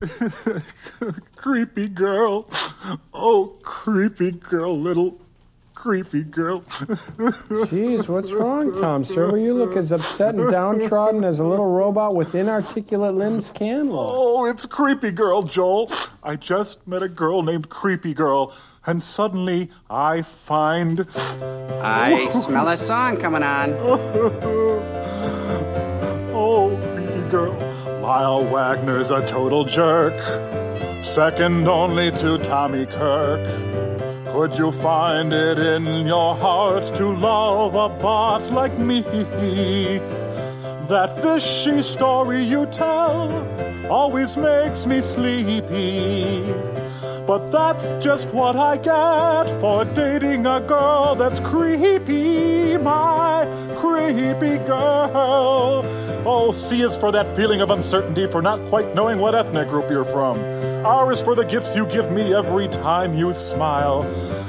creepy girl. Oh, creepy girl, little creepy girl. Jeez, what's wrong, Tom Servo? You look as upset and downtrodden as a little robot with inarticulate limbs can look. Oh, it's creepy girl, Joel. I just met a girl named Creepy Girl, and suddenly I find. I smell a song coming on. girl. Lyle Waggoner's a total jerk, second only to Tommy Kirk. Could you find it in your heart to love a bot like me? That fishy story you tell always makes me sleepy. But that's just what I get for dating a girl that's creepy, my creepy girl. Oh, C is for that feeling of uncertainty for not quite knowing what ethnic group you're from. R is for the gifts you give me every time you smile.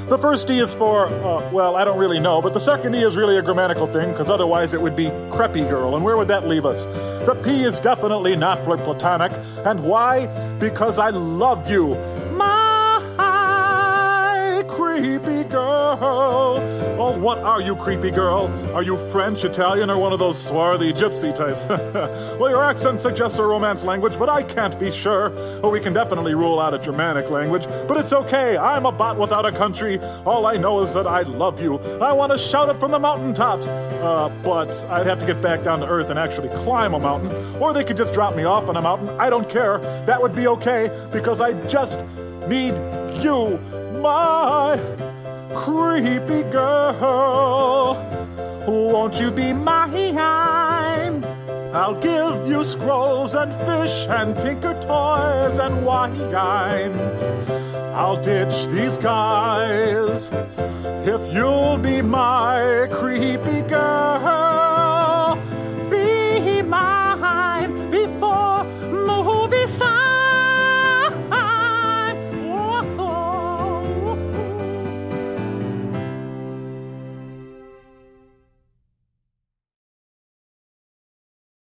The first E is for, uh, well, I don't really know, but the second E is really a grammatical thing, because otherwise it would be creepy girl, and where would that leave us? The P is definitely not for platonic, and why? Because I love you. Oh, what are you, creepy girl? Are you French, Italian, or one of those swarthy gypsy types? well, your accent suggests a Romance language, but I can't be sure. Well, we can definitely rule out a Germanic language, but it's okay. I'm a bot without a country. All I know is that I love you. I want to shout it from the mountaintops. Uh, but I'd have to get back down to earth and actually climb a mountain, or they could just drop me off on a mountain. I don't care. That would be okay because I just need you, my creepy girl. Won't you be mine? I'll give you scrolls and fish and tinker toys and wine. I'll ditch these guys if you'll be my creepy girl. Be mine before movie sign.